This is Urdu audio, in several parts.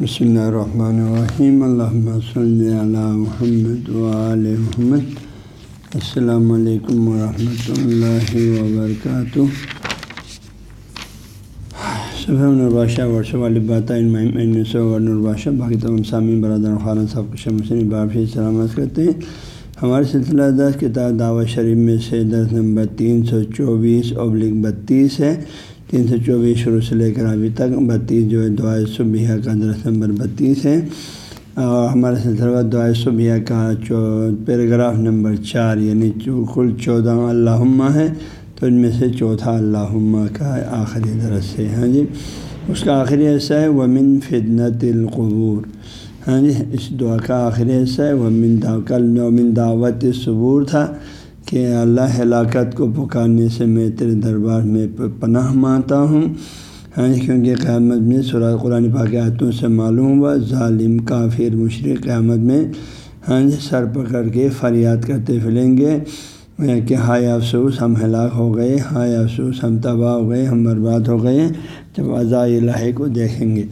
بسم اللہ الرحمن الرحیم الحمۃ صلی علی محمد وعل محمد السلام علیکم ورحمۃ اللہ وبرکاتہ صبح نرباشہ ورثہ والی نرباشہ باقی تمام سامعین برادر خالہ صاحب کو بابی سلامت کرتے ہیں ہمارے سلسلہ دس کتاب دعوت شریف میں سے دس نمبر تین سو چوبیس ابلک بتیس ہے تین سو چوبیس شروع سے لے کر ابھی تک بتیس جو ہے دعائے صبح کا درس نمبر بتیس ہے۔ اور ہمارے سلسلہ دعائے صبح کا پیراگراف نمبر چار یعنی کل چودہ اللہ ہے۔ تو ان میں سے چوتھا اللہ کا آخری درس ہے۔ ہاں جی؟ اس کا آخری حصہ ہے، ومن فدنت القبور۔ ہاں جی؟ اس دعا کا آخری حصہ ہے وہ دا کل من دعوت صبور تھا۔ کہ اللہ ہلاکت کو پکارنے سے میں تیرے دربار میں پناہ مانتا ہوں۔ ہاں کیونکہ قیامت میں سورہ قرآن پاکیاتوں سے معلوم ہوا ظالم، کافر مشرق قیامت میں ہاں سر پکڑ کے فریاد کرتے پھلیں گے کہ ہائے افسوس، ہم ہلاک ہو گئے، ہائے افسوس، ہم تباہ ہو گئے، ہم برباد ہو گئے۔ جب عزا الہی کو دیکھیں گے۔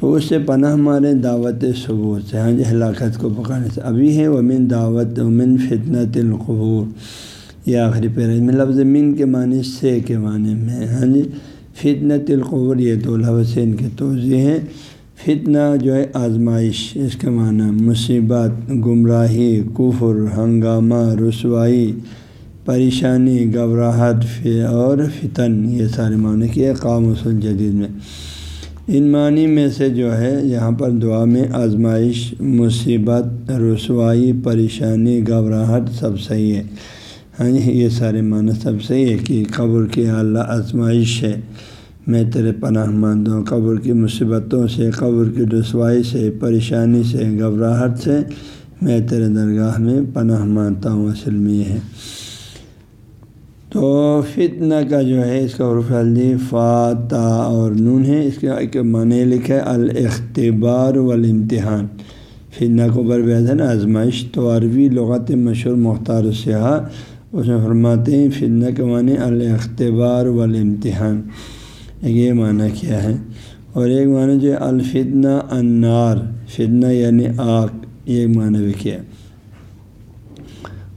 تو اس سے پناہ مارے دعوت ثبوت سے ہاں جی ہلاکت کو پکانے سے۔ ابھی ہے ومن دعوت، ومن فتنت القبور۔ یہ آخری پیرج میں لفظ من کے معنی سے کے معنی میں ہاں جی۔ فتنت القبور، یہ دو لفظ ان کے توضیع ہیں۔ فتنہ جو ہے آزمائش، اس کے معنی مصیبت، گمراہی، کفر، ہنگامہ، رسوائی، پریشانی، گھبراہٹ اور فتن، یہ سارے معنی کیے قام وصول جدید میں۔ ان معنی میں سے جو ہے، یہاں پر دعا میں آزمائش، مصیبت، رسوائی، پریشانی، گھبراہٹ سب صحیح ہے۔ ہاں جی یہ سارے معنی سب صحیح ہے کہ قبر کی اعلیٰ آزمائش ہے۔ میں تیرے پناہ ماند ہوں۔ قبر کی مصیبتوں سے، قبر کی رسوائی سے، پریشانی سے، گھبراہٹ سے میں تیرے درگاہ میں پناہ مانتا ہوں۔ اصل میں یہ ہے۔ تو فتنہ کا جو ہے، اس کا عرف الدی فاتح اور نون ہے۔ اس کا ایک معنی لکھا ہے الاختبار والامتحان۔ فتنہ کو بربید ہے نا، آزمائش۔ تو عربی لغت مشہور مختار السیاح۔ اس میں فرماتے ہیں، فتنہ کے معنی الاختبار والامتحان۔ یہ معنی کیا ہے۔ اور ایک معنی جو ہے، الفتنہ انار فتنہ یعنی آگ۔ یہ معنی بھی کیا ہے۔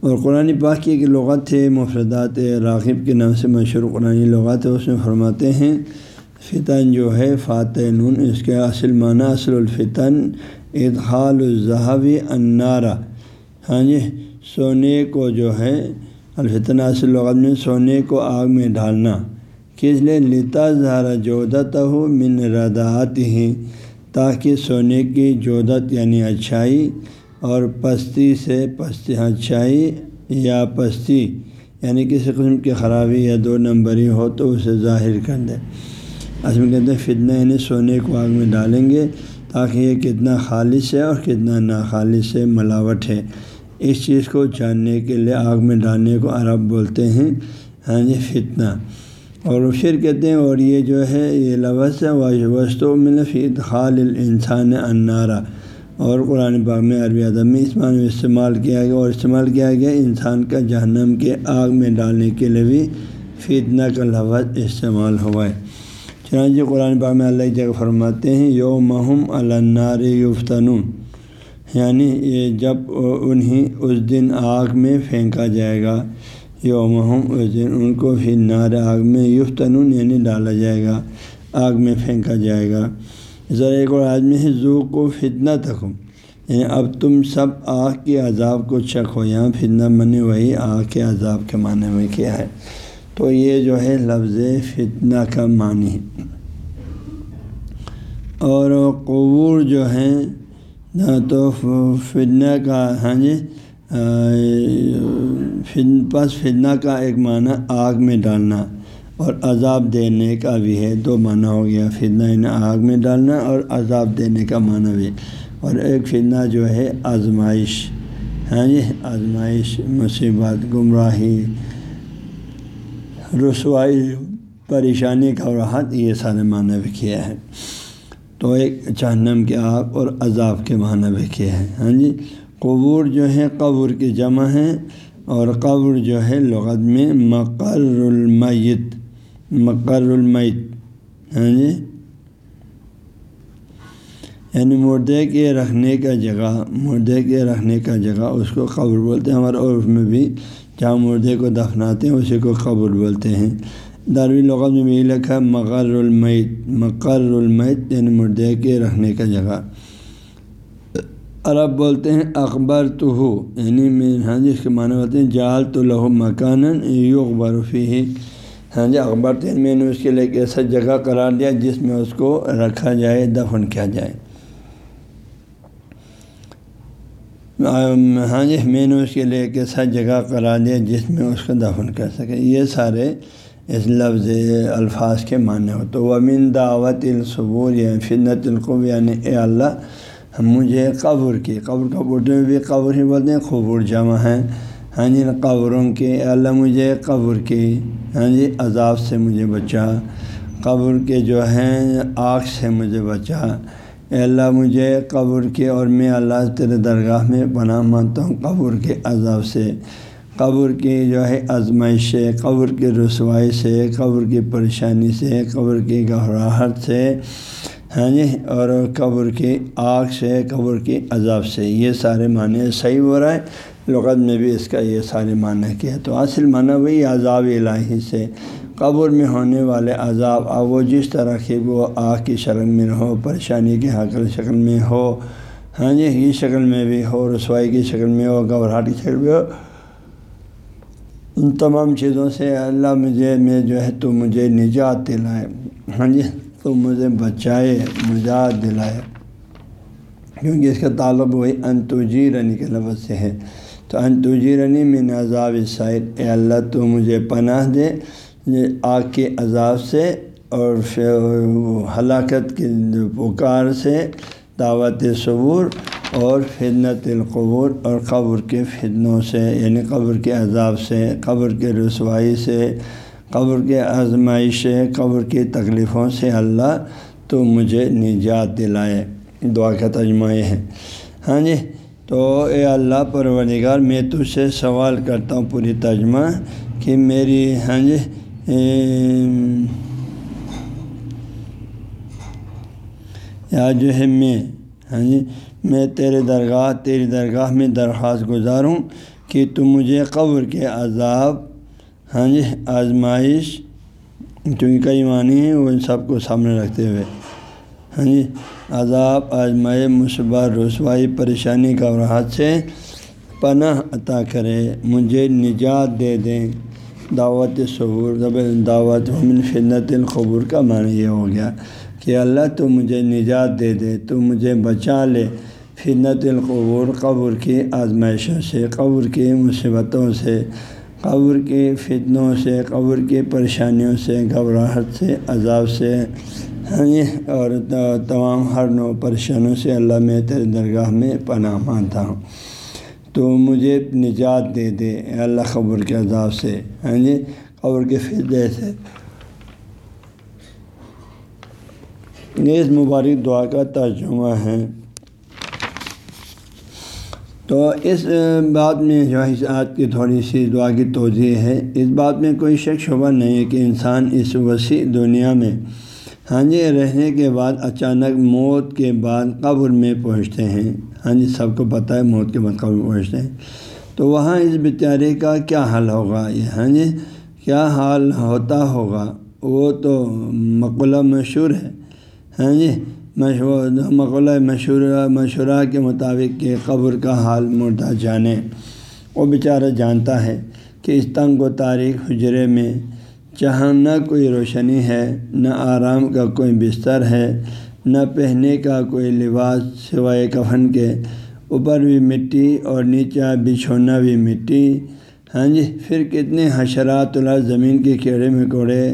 اور قرآن پاک کی ایک لغت ہے، مفردات راغب کے نام سے مشہور قرآن لغات ہے، اس میں فرماتے ہیں، فتن جو ہے، فاتح نون، اس کے اصل معنی، اصل الفتن، ادخال الظہبی انارا ہاں جی سونے کو جو ہے، الفتن اصل لغت میں سونے کو آگ میں ڈالنا کس لیے؟ لتا زہرا جودت ہو من ردات ہی تاکہ سونے کی جودت یعنی اچھائی اور پستی سے پستی ہاں، اچھائی یا پستی یعنی کسی قسم کی خرابی یا دو نمبری ہو تو اسے ظاہر کر دے اصل میں کہتے ہیں، فتنہ یعنی سونے کو آگ میں ڈالیں گے تاکہ یہ کتنا خالص ہے اور کتنا ناخالص ہے، ملاوٹ ہے۔ اس چیز کو جاننے کے لیے آگ میں ڈالنے کو عرب بولتے ہیں ہاں جی فتنہ۔ اور پھر کہتے ہیں، اور یہ جو ہے، یہ لفظ ہے وسطوں میں فی خال انسان انارا اور قرآن پاک میں عربی ادب میں اس معنی میں استعمال کیا گیا اور استعمال کیا گیا انسان کا جہنم کے آگ میں ڈالنے کے لیے بھی فتنہ کا لفظ استعمال ہوا ہے۔ چنانچہ قرآن پاک میں اللہ جگہ فرماتے ہیں یو مہم النار یفتنون یعنی یہ جب انہیں اس دن آگ میں پھینکا جائے گا یوم اس دن ان کو پھر نار آگ میں یفتنون یعنی ڈالا جائے گا، آگ میں پھینکا جائے گا۔ ذرا ایک اور آدمی ہے زو کو فتنہ تک یعنی اب تم سب آگ کے عذاب کو چک ہو، یہاں فتنہ منی وہی آگ کے عذاب کے معنی میں کیا ہے؟ تو یہ جو ہے لفظ فتنہ کا معنی ہے۔ اور قبور جو ہیں تو فتنہ کا ہاں جی پس فتنہ کا ایک معنی آگ میں ڈالنا۔ اور عذاب دینے کا بھی ہے، دو معنی ہو گیا۔ فتنہ آگ میں ڈالنا اور عذاب دینے کا معنی بھی۔ اور ایک فتنہ جو ہے، آزمائش۔ ہاں جی آزمائش، مصیبت، گمراہی، رسوائی، پریشانی کا راحت، یہ سارے معنی بھی کیا ہے تو ایک جہنم کے آگ اور عذاب کے معنی بھی کیا ہے ہاں جی قبور جو ہے، قبر کی جمع ہے۔ اور قبر جو ہے، لغت میں مقر المیت۔ مقر المیت. ہاں جی یعنی مردے کے رکھنے کا جگہ، مردے کے رکھنے کا جگہ، اس کو قبر بولتے ہیں۔ ہمارے عرف میں بھی جہاں مردے کو دفناتے ہیں، اسی کو قبر بولتے ہیں۔ داروی لغت میں بھی لکھا مقر المیت مقر المیت یعنی مردے کے رکھنے کا جگہ۔ عرب بولتے ہیں اکبر تو ہو یعنی میں ہاں جی اس کے معنی بولتے ہیں جال تو لہو مکان یوغ برفی ہی ہاں جی اکبر تو میں نے اس کے لیے ایک ایسا جگہ قرار دیا جس میں اس کو رکھا جائے، دفن کیا جائے۔ ہاں جی میں نے اس کے لیے ایک ایسا جگہ قرار دیا جس میں اس کو دفن کر سکے۔ یہ سارے اس لفظ، الفاظ کے معنی ہو تو ومن دعوت الصبور یا یعنی فنت القب یعنی اے اللہ، مجھے قبر کی، قبر کا اردو میں بھی قبر ہی بولتے ہیں قبور جمع ہیں۔ ہاں جی قبروں کے اللہ مجھے قبر کی ہاں جی عذاب سے مجھے بچا۔ قبر کے جو ہیں، آگ سے مجھے بچا۔ اے اللہ مجھے قبر کے اور میں اللہ تیرے درگاہ میں پناہ مانتا ہوں قبر کے عذاب سے۔ قبر کی جو ہے آزمائش سے قبر کی رسوائی سے، قبر کی پریشانی سے، قبر کی گھبراہٹ سے ہاں جی اور قبر کی آگ سے، قبر کی عذاب سے۔ یہ سارے معنی صحیح ہو رہا ہے لغت میں بھی اس کا یہ سارے معنی کیا تو اصل معنی وہی عذاب الہی سے۔ قبر میں ہونے والے عذاب اب وہ جس طرح کی وہ آگ کی شکل میں ہو، پریشانی کی حقل شکل میں ہو ہاں جی یہ شکل میں بھی ہو، رسوائی کی شکل میں ہو، گھبراہٹ کی شکل میں ہو، ان تمام چیزوں سے اللہ مجھے، میں جو ہے تو مجھے نجات دلائے۔ ہاں جی تو مجھے بچائے، نجات دلائے۔ کیونکہ اس کا تعلق وہی انتوجی کے لفظ سے ہے۔ تو انتوجی رنی میں عذاب سائد اے اللہ، تو مجھے پناہ دے آگ کے عذاب سے اور ہلاکت کی پکار سے، دعوت صبور اور فدنت القبور اور قبر کے فتنوں سے یعنی قبر کے عذاب سے، قبر کے رسوائی سے، قبر کے آزمائش سے، قبر کی تکلیفوں سے اللہ تو مجھے نجات دلائے۔ دعا کا ترجمہ یہ ہے۔ ہاں جی تو اے اللہ پروردگار، میں تجھ سے سوال کرتا ہوں پوری ترجمہ کہ میری ہاں جی یا جو ہے میں ہاں جی میں تیرے درگاہ، تیری درگاہ میں درخواست گزاروں کہ تم مجھے قبر کے عذاب ہاں جی آزمائش کیونکہ کئی معنی ہیں، وہ ان سب کو سامنے رکھتے ہوئے۔ ہاں جی عذاب آزمائے مصبہ رسوائی، پریشانی گھبراہٹ سے پناہ عطا کرے۔ مجھے نجات دے دیں۔ دعوت صبور دعوت من فنت القبور کا معنی یہ ہو گیا کہ اللہ تو مجھے نجات دے دے، تو مجھے بچا لے۔ فنت القبور، قبر کی آزمائشوں سے، قبر کی مصیبتوں سے۔ قبر کی فتنوں سے، قبر کی پریشانیوں سے، گھبراہٹ سے، عذاب سے ہاں جی، اور تمام ہر نو پریشانیوں سے اللہ میں تیرے درگاہ میں پناہ مانتا ہوں۔ تو مجھے نجات دے دے اللہ قبر کے عذاب سے ہاں جی قبر کے فتنے سے۔ یہ اس مبارک دعا کا ترجمہ ہے۔ تو اس بات میں جو ہے آج کی تھوڑی سی دعا کی توضیع ہے۔ اس بات میں کوئی شک شبہ نہیں ہے کہ انسان اس وسیع دنیا میں ہاں جی رہنے کے بعد اچانک موت کے بعد قبر میں پہنچتے ہیں۔ ہاں جی سب کو پتہ ہے، موت کے بعد قبر میں پہنچتے ہیں۔ تو وہاں اس بیچارے کا کیا حل ہوگا؟ یہ ہاں جی کیا حال ہوتا ہوگا؟ وہ تو مقولہ مشہور ہے۔ ہاں جی مقولہ مشورہ مشورہ کے مطابق کہ قبر کا حال مردہ جانے۔ وہ بیچارہ جانتا ہے کہ اس تنگ و تاریخ حجرے میں جہاں نہ کوئی روشنی ہے، نہ آرام کا کوئی بستر ہے، نہ پہننے کا کوئی لباس سوائے کفن کے۔ اوپر بھی مٹی اور نیچا بچھونا بھی مٹی۔ ہاں جی پھر کتنے حشرات اللہ زمین کے کیڑے مکوڑے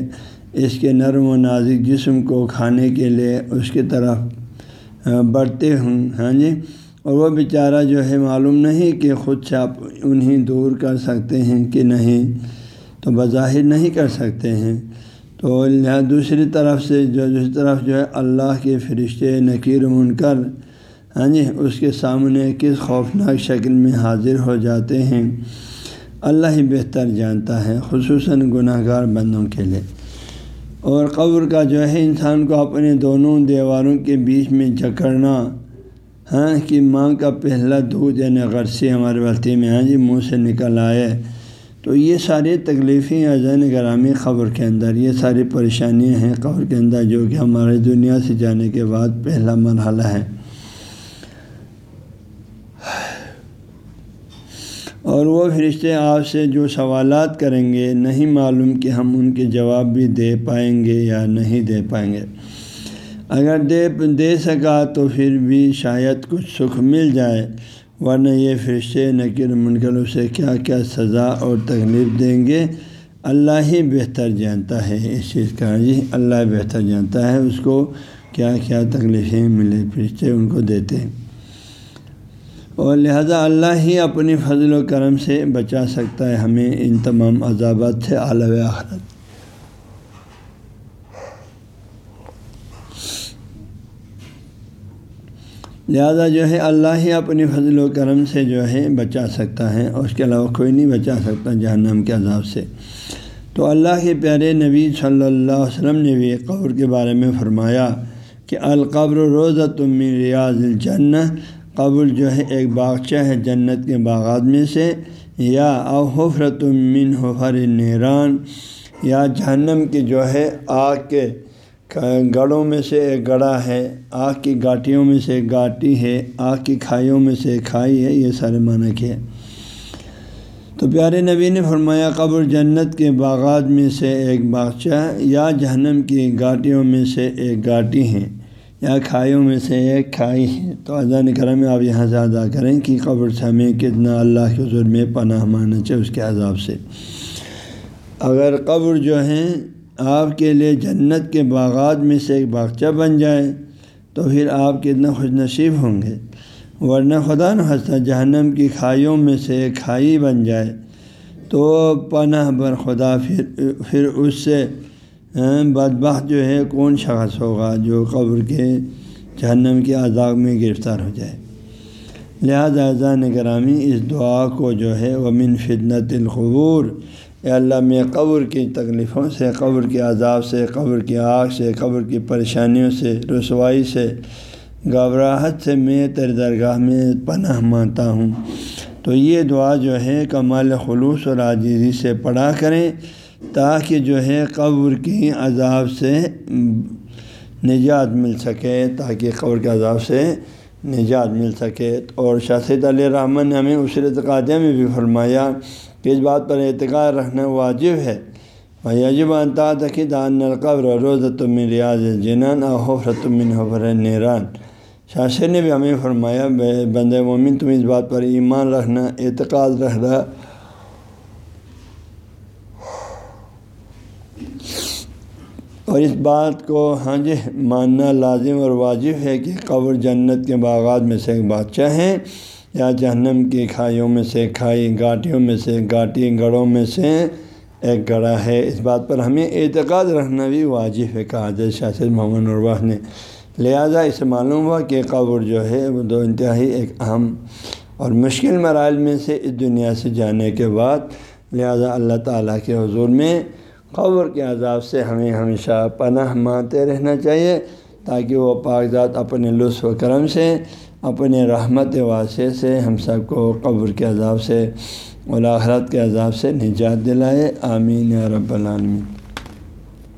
اس کے نرم و نازک جسم کو کھانے کے لیے اس کی طرف بڑھتے ہوں۔ ہاں جی؟ اور وہ بیچارہ جو ہے، معلوم نہیں کہ خود سے آپ انہیں دور کر سکتے ہیں کہ نہیں، تو بظاہر نہیں کر سکتے ہیں۔ تو دوسری طرف سے جو، دوسری طرف جو ہے، اللہ کے فرشتے نکیر منکر ہاں جی اس کے سامنے کس خوفناک شکل میں حاضر ہو جاتے ہیں، اللہ ہی بہتر جانتا ہے، خصوصاً گناہ گار بندوں کے لیے۔ اور قبر کا جو ہے انسان کو اپنے دونوں دیواروں کے بیچ میں جکڑنا۔ ہاں کہ ماں کا پہلا دودھ یعنی غرصے ہمارے بستی میں ہاں جی منہ سے نکل آئے۔ تو یہ ساری تکلیفیں اذین گرامی قبر کے اندر، یہ ساری پریشانیاں ہیں قبر کے اندر، جو کہ ہمارے دنیا سے جانے کے بعد پہلا مرحلہ ہے۔ اور وہ فرشتے آپ سے جو سوالات کریں گے، نہیں معلوم کہ ہم ان کے جواب بھی دے پائیں گے یا نہیں دے پائیں گے۔ اگر دے دے سکا تو پھر بھی شاید کچھ سکھ مل جائے۔ ورنہ یہ فرشتے نکر منکل اسے کیا کیا سزا اور تکلیف دیں گے؟ اللہ ہی بہتر جانتا ہے۔ اس چیز کا جی اللہ بہتر جانتا ہے۔ اس کو کیا کیا تکلیفیں ملے فرشتے ان کو دیتے ہیں۔ اور لہذا اللہ ہی اپنی فضل و کرم سے بچا سکتا ہے، ہمیں ان تمام عذابات سے اعلیٰ آخرت لہذا جو ہے، اللہ ہی اپنی فضل و کرم سے جو ہے بچا سکتا ہے، اس کے علاوہ کوئی نہیں بچا سکتا جہنم کے عذاب سے۔ تو اللہ کے پیارے نبی صلی اللہ علیہ وسلم نے بھی قبر کے بارے میں فرمایا کہ القبر روزہ تم ریاض الجن قبر جو ہے، ایک باغچہ ہے جنت کے باغات میں سے، یا او حفرت من حفر نیران یا جہنم کی جو ہے آگ کے گڑوں میں سے ایک گڑا ہے، آگ کی گاٹیوں میں سے ایک گاٹی ہے، آگ کی کھائیوں میں سے ایک کھائی ہے، یہ سارے معنی کے تو پیارے نبی نے فرمایا، قبر جنت کے باغات میں سے ایک باغچہ یا جہنم کی گاٹیوں میں سے ایک گاٹی ہیں یا کھائیوں میں سے ایک کھائی ہے۔ تو اذان کرم میں آپ یہاں سے ادا کریں کہ قبر سے ہمیں کتنا اللہ کے حضور میں پناہ ماننا چاہیے اس کے عذاب سے۔ اگر قبر جو ہے آپ کے لیے جنت کے باغات میں سے ایک باغچہ بن جائے، تو پھر آپ کتنا خوش نصیب ہوں گے۔ ورنہ خدا نخواستہ، جہنم کی کھائیوں میں سے ایک کھائی بن جائے، تو پناہ بر خدا پھر پھر اس سے بدبخت جو ہے، کون شخص ہوگا جو قبر کے جہنم کے عذاب میں گرفتار ہو جائے؟ لہٰذا اذان گرامی اس دعا کو جو ہے، ومن فدنت القبور، اے اللہ، میں قبر کی تکلیفوں سے، قبر کے عذاب سے، قبر کی آگ سے، قبر کی پریشانیوں سے، رسوائی سے، گھبراہٹ سے میں تیرے درگاہ میں پناہ مانتا ہوں۔ تو یہ دعا جو ہے، کمال خلوص اور عاجزی سے پڑھا کریں۔ تاکہ جو ہے قبر کی عذاب سے نجات مل سکے، تاکہ قبر کے عذاب سے نجات مل سکے۔ اور شاست علیہ رحمٰن نے ہمیں اسرت قادیہ میں بھی فرمایا کہ اس بات پر اعتقاد رکھنا واجب ہے۔ یجب انتا تک دان القبر روز تم ریاض جنان اور حفرت من حفر نیران شاہ نے بھی ہمیں فرمایا بند مومن، تم اس بات پر ایمان رکھنا، اعتقاد رکھنا اور اس بات کو ہاں جی ماننا لازم اور واجب ہے کہ قبر جنت کے باغات میں سے ایک بادشاہ ہیں، یا جہنم کی کھائیوں میں سے کھائی، گاٹیوں میں سے گاٹی گڑوں میں سے ایک گڑا ہے۔ اس بات پر ہمیں اعتقاد رکھنا بھی واجب ہے، کہا جائے شاست محمد نرواح نے۔ لہٰذا اسے معلوم ہوا کہ قبر جو ہے، وہ دو انتہائی ایک اہم اور مشکل مراحل میں سے اس دنیا سے جانے کے بعد، لہٰذا اللہ تعالیٰ کے حضور میں قبر کے عذاب سے ہمیں ہمیشہ پناہ مانتے رہنا چاہیے تاکہ وہ کاغذات اپنے لطف و کرم سے، اپنے رحمت واسع سے ہم سب کو قبر کے عذاب سے اور آخرت کے عذاب سے نجات دلائے۔ آمین یا رب العالمین۔